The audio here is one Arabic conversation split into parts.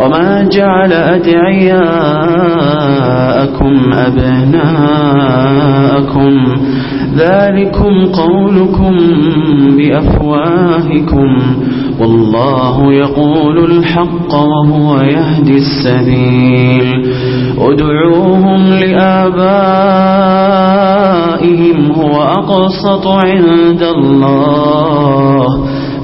وما جعل أدعياءكم أبناءكم ذلكم قولكم بأفواهكم والله يقول الحق وهو يهدي السبيل ادعوهم لآبائهم هو أقصط عند الله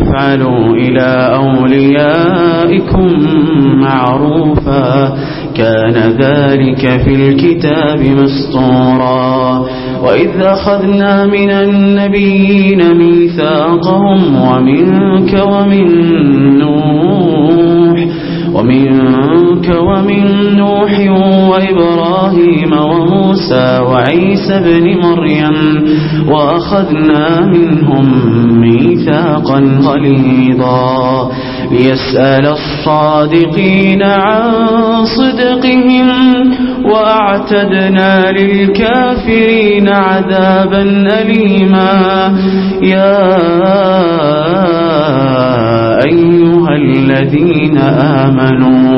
تفعلوا إلى أوليائكم معروفا كان ذلك في الكتاب مسطورا وإذ أخذنا من النبيين ميثاقهم ومنك ومن نوح ومنك ومن نوح وإبراهيم وموسى وعيسى بن مريم وأخذنا منهم ميثاقا غليظا. ليسأل الصادقين عن صدقهم وأعتدنا للكافرين عذابا أليما. يا أيها الذين آمنوا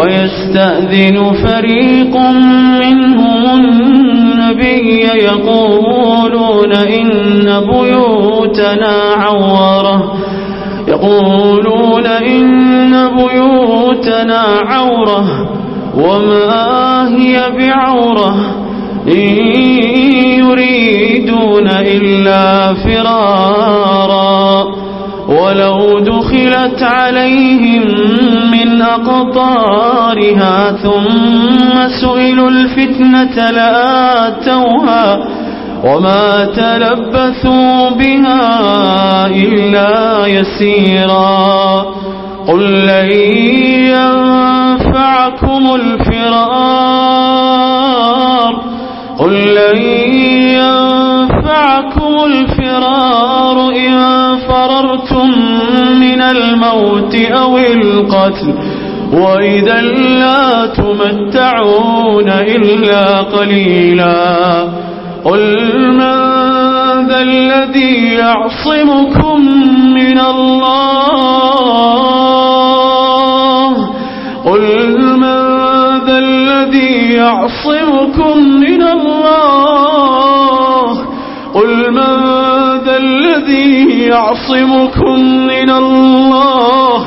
ويستأذن فريق منهم النبي يقولون إن بيوتنا عورة. يقولون إن بيوتنا عورة. وما هي بعورة. إن يريدون إلا فرارا. ولو دخلت عليهم أقطارها ثم سئلوا الفتنة لآتوها وما تلبثوا بها إلا يسيرا قل لن ينفعكم الفرار قل لن ينفعكم الفرار إن فررتم من الموت أو القتل وإذا لا تمتعون إلا قليلا قل من ذا الذي يعصمكم من الله قل من ذا الذي يعصمكم من الله قل من ذا الذي يعصمكم من الله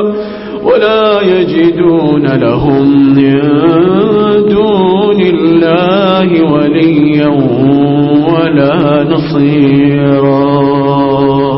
ولا يجدون لهم من دون الله وليا ولا نصيرا.